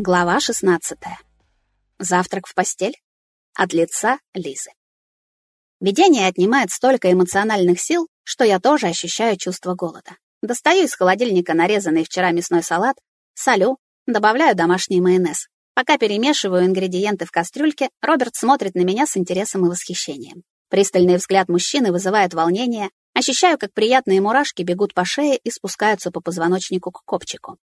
Глава 16. Завтрак в постель? От лица Лизы. Видение отнимает столько эмоциональных сил, что я тоже ощущаю чувство голода. Достаю из холодильника нарезанный вчера мясной салат, солю, добавляю домашний майонез. Пока перемешиваю ингредиенты в кастрюльке, Роберт смотрит на меня с интересом и восхищением. Пристальный взгляд мужчины вызывает волнение, ощущаю, как приятные мурашки бегут по шее и спускаются по позвоночнику к копчику.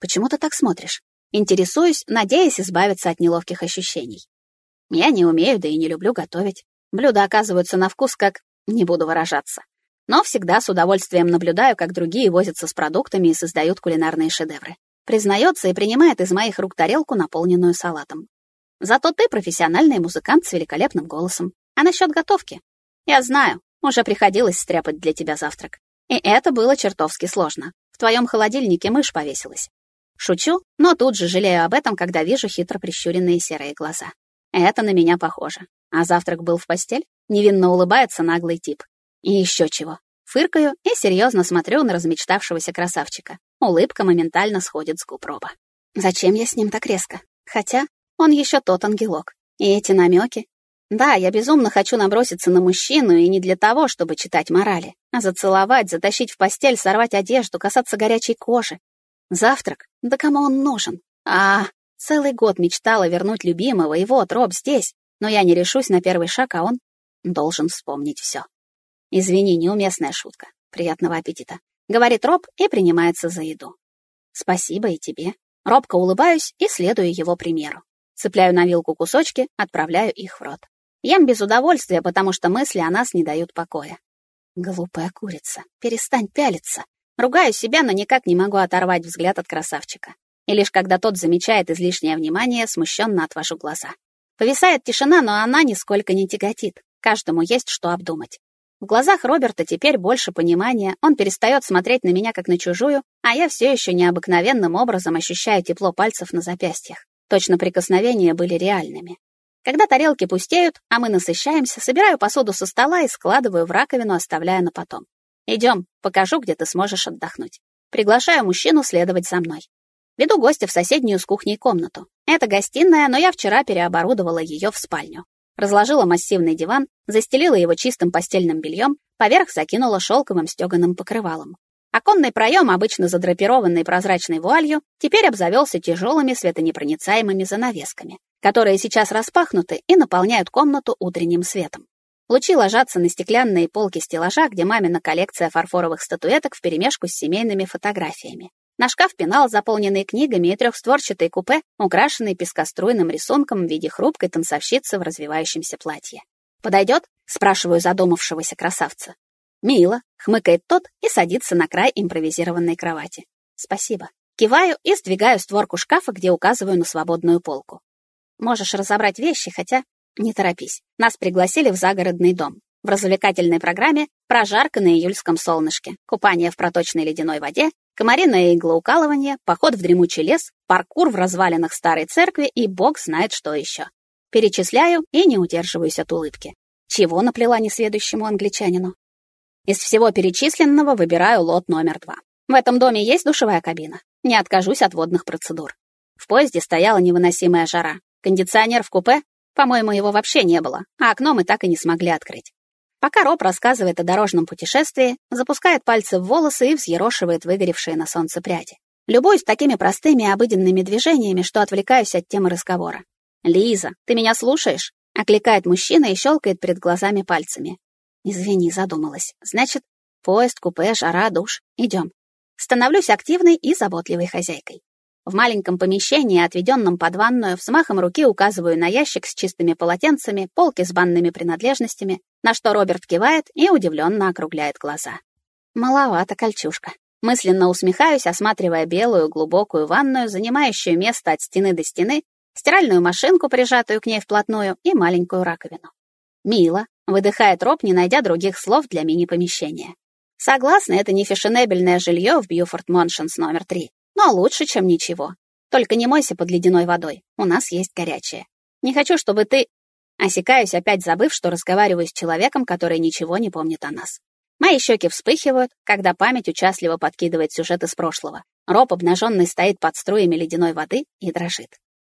«Почему ты так смотришь?» Интересуюсь, надеясь избавиться от неловких ощущений. Я не умею, да и не люблю готовить. Блюда оказываются на вкус как... не буду выражаться. Но всегда с удовольствием наблюдаю, как другие возятся с продуктами и создают кулинарные шедевры. Признается и принимает из моих рук тарелку, наполненную салатом. Зато ты профессиональный музыкант с великолепным голосом. А насчет готовки? Я знаю, уже приходилось стряпать для тебя завтрак. И это было чертовски сложно. В твоем холодильнике мышь повесилась. Шучу, но тут же жалею об этом, когда вижу хитро прищуренные серые глаза. Это на меня похоже. А завтрак был в постель? Невинно улыбается наглый тип. И еще чего. Фыркаю и серьезно смотрю на размечтавшегося красавчика. Улыбка моментально сходит с губ Роба. Зачем я с ним так резко? Хотя он еще тот ангелок. И эти намеки. Да, я безумно хочу наброситься на мужчину, и не для того, чтобы читать морали, а зацеловать, затащить в постель, сорвать одежду, касаться горячей кожи, Завтрак? Да кому он нужен? А, целый год мечтала вернуть любимого, и вот Роб здесь. Но я не решусь на первый шаг, а он должен вспомнить все. Извини, неуместная шутка. Приятного аппетита. Говорит Роб и принимается за еду. Спасибо и тебе. Робко улыбаюсь и следую его примеру. Цепляю на вилку кусочки, отправляю их в рот. Ем без удовольствия, потому что мысли о нас не дают покоя. Глупая курица, перестань пялиться. Ругаю себя, но никак не могу оторвать взгляд от красавчика. И лишь когда тот замечает излишнее внимание, смущенно отвожу глаза. Повисает тишина, но она нисколько не тяготит. Каждому есть что обдумать. В глазах Роберта теперь больше понимания, он перестает смотреть на меня как на чужую, а я все еще необыкновенным образом ощущаю тепло пальцев на запястьях. Точно прикосновения были реальными. Когда тарелки пустеют, а мы насыщаемся, собираю посуду со стола и складываю в раковину, оставляя на потом. Идем, покажу, где ты сможешь отдохнуть. Приглашаю мужчину следовать за мной. Веду гостя в соседнюю с кухней комнату. Это гостиная, но я вчера переоборудовала ее в спальню. Разложила массивный диван, застелила его чистым постельным бельем, поверх закинула шелковым стеганым покрывалом. Оконный проем, обычно задрапированный прозрачной вуалью, теперь обзавелся тяжелыми светонепроницаемыми занавесками, которые сейчас распахнуты и наполняют комнату утренним светом. Лучи ложатся на стеклянные полки стеллажа, где мамина коллекция фарфоровых статуэток вперемешку с семейными фотографиями. На шкаф пенал, заполненный книгами, и трехстворчатый купе, украшенный пескоструйным рисунком в виде хрупкой танцовщицы в развивающемся платье. «Подойдет?» — спрашиваю задумавшегося красавца. «Мило», — хмыкает тот и садится на край импровизированной кровати. «Спасибо». Киваю и сдвигаю створку шкафа, где указываю на свободную полку. Можешь разобрать вещи, хотя не торопись. Нас пригласили в загородный дом. В развлекательной программе прожарка на июльском солнышке, купание в проточной ледяной воде, комариное иглоукалывание, поход в дремучий лес, паркур в развалинах старой церкви и бог знает что еще. Перечисляю и не удерживаюсь от улыбки. Чего наплела несведущему англичанину? Из всего перечисленного выбираю лот номер два. В этом доме есть душевая кабина. Не откажусь от водных процедур. В поезде стояла невыносимая жара. Кондиционер в купе по-моему, его вообще не было, а окно мы так и не смогли открыть. Пока Роб рассказывает о дорожном путешествии, запускает пальцы в волосы и взъерошивает выгоревшие на солнце пряди. Любуюсь такими простыми и обыденными движениями, что отвлекаюсь от темы разговора. «Лиза, ты меня слушаешь?» — окликает мужчина и щелкает перед глазами пальцами. «Извини, задумалась. Значит, поезд, купе, жара, душ. Идем». Становлюсь активной и заботливой хозяйкой. В маленьком помещении, отведенном под ванную, взмахом руки указываю на ящик с чистыми полотенцами, полки с банными принадлежностями, на что Роберт кивает и удивленно округляет глаза. Маловато кольчушка. Мысленно усмехаюсь, осматривая белую глубокую ванную, занимающую место от стены до стены, стиральную машинку, прижатую к ней вплотную, и маленькую раковину. «Мило», — выдыхает Роб, не найдя других слов для мини-помещения. Согласна, это не фешенебельное жилье в Бьюфорд Мэншенс номер три, но лучше, чем ничего. Только не мойся под ледяной водой. У нас есть горячее. Не хочу, чтобы ты... Осекаюсь, опять забыв, что разговариваю с человеком, который ничего не помнит о нас. Мои щеки вспыхивают, когда память участливо подкидывает сюжет из прошлого. Роб обнаженный стоит под струями ледяной воды и дрожит.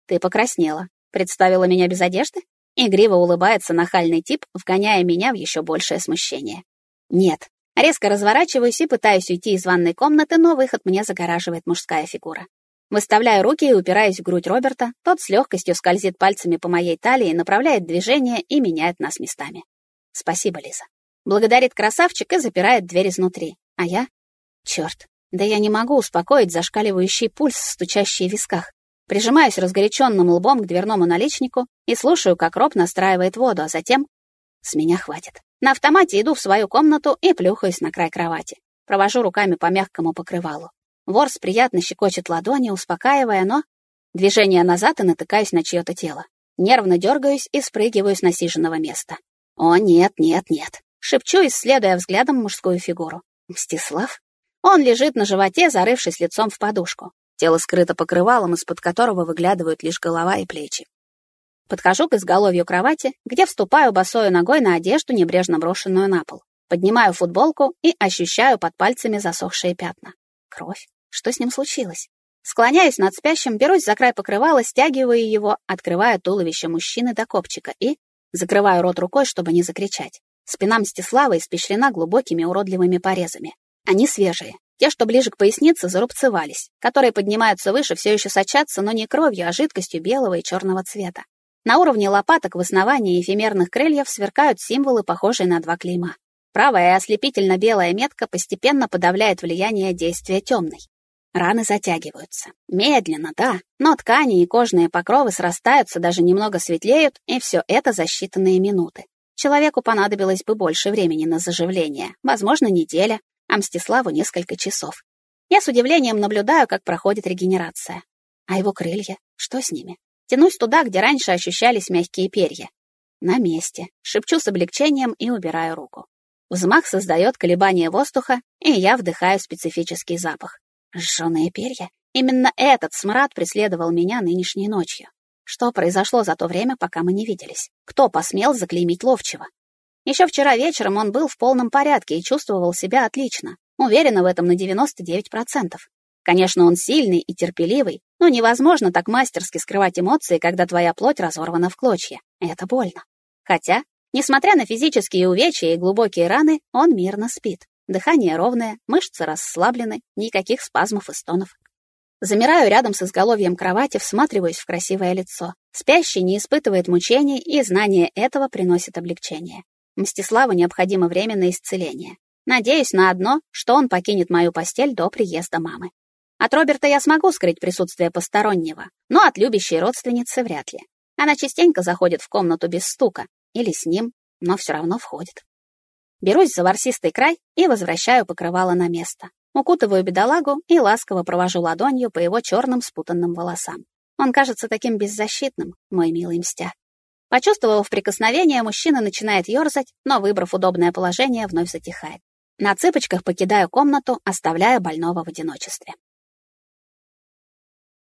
«Ты покраснела. Представила меня без одежды?» Игриво улыбается нахальный тип, вгоняя меня в еще большее смущение. «Нет». Резко разворачиваюсь и пытаюсь уйти из ванной комнаты, но выход мне загораживает мужская фигура. Выставляю руки и упираюсь в грудь Роберта, тот с легкостью скользит пальцами по моей талии, направляет движение и меняет нас местами. «Спасибо, Лиза». Благодарит красавчик и запирает дверь изнутри. А я? Черт, да я не могу успокоить зашкаливающий пульс, стучащий в висках. Прижимаюсь разгоряченным лбом к дверному наличнику и слушаю, как Роб настраивает воду, а затем... С меня хватит. На автомате иду в свою комнату и плюхаюсь на край кровати. Провожу руками по мягкому покрывалу. Ворс приятно щекочет ладони, успокаивая, но... Движение назад и натыкаюсь на чье-то тело. Нервно дергаюсь и спрыгиваю с насиженного места. О, нет, нет, нет. Шепчу, исследуя взглядом мужскую фигуру. Мстислав? Он лежит на животе, зарывшись лицом в подушку. Тело скрыто покрывалом, из-под которого выглядывают лишь голова и плечи. Подхожу к изголовью кровати, где вступаю босою ногой на одежду, небрежно брошенную на пол. Поднимаю футболку и ощущаю под пальцами засохшие пятна. Кровь. Что с ним случилось? Склоняюсь над спящим, берусь за край покрывала, стягиваю его, открываю туловище мужчины до копчика и Закрываю рот рукой, чтобы не закричать. Спина Мстислава испещрена глубокими уродливыми порезами. Они свежие. Те, что ближе к пояснице, зарубцевались. Которые поднимаются выше, все еще сочатся, но не кровью, а жидкостью белого и черного цвета. На уровне лопаток в основании эфемерных крыльев сверкают символы, похожие на два клейма. Правая ослепительно-белая метка постепенно подавляет влияние действия темной. Раны затягиваются. Медленно, да, но ткани и кожные покровы срастаются, даже немного светлеют, и все это за считанные минуты. Человеку понадобилось бы больше времени на заживление, возможно, неделя, а Мстиславу несколько часов. Я с удивлением наблюдаю, как проходит регенерация. А его крылья? Что с ними? Тянусь туда, где раньше ощущались мягкие перья. На месте. Шепчу с облегчением и убираю руку. Взмах создает колебание воздуха, и я вдыхаю специфический запах. Жженые перья? Именно этот смрад преследовал меня нынешней ночью. Что произошло за то время, пока мы не виделись? Кто посмел заклеймить ловчего? Еще вчера вечером он был в полном порядке и чувствовал себя отлично. Уверена в этом на 99%. Конечно, он сильный и терпеливый, но невозможно так мастерски скрывать эмоции, когда твоя плоть разорвана в клочья. Это больно. Хотя, несмотря на физические увечья и глубокие раны, он мирно спит. Дыхание ровное, мышцы расслаблены, никаких спазмов и стонов. Замираю рядом с изголовьем кровати, всматриваюсь в красивое лицо. Спящий не испытывает мучений, и знание этого приносит облегчение. Мстиславу необходимо время на исцеление. Надеюсь на одно, что он покинет мою постель до приезда мамы. От Роберта я смогу скрыть присутствие постороннего, но от любящей родственницы вряд ли. Она частенько заходит в комнату без стука, или с ним, но все равно входит. Берусь за ворсистый край и возвращаю покрывало на место. Укутываю бедолагу и ласково провожу ладонью по его черным спутанным волосам. Он кажется таким беззащитным, мой милый мстя. Почувствовав прикосновение, мужчина начинает ерзать, но, выбрав удобное положение, вновь затихает. На цыпочках покидаю комнату, оставляя больного в одиночестве.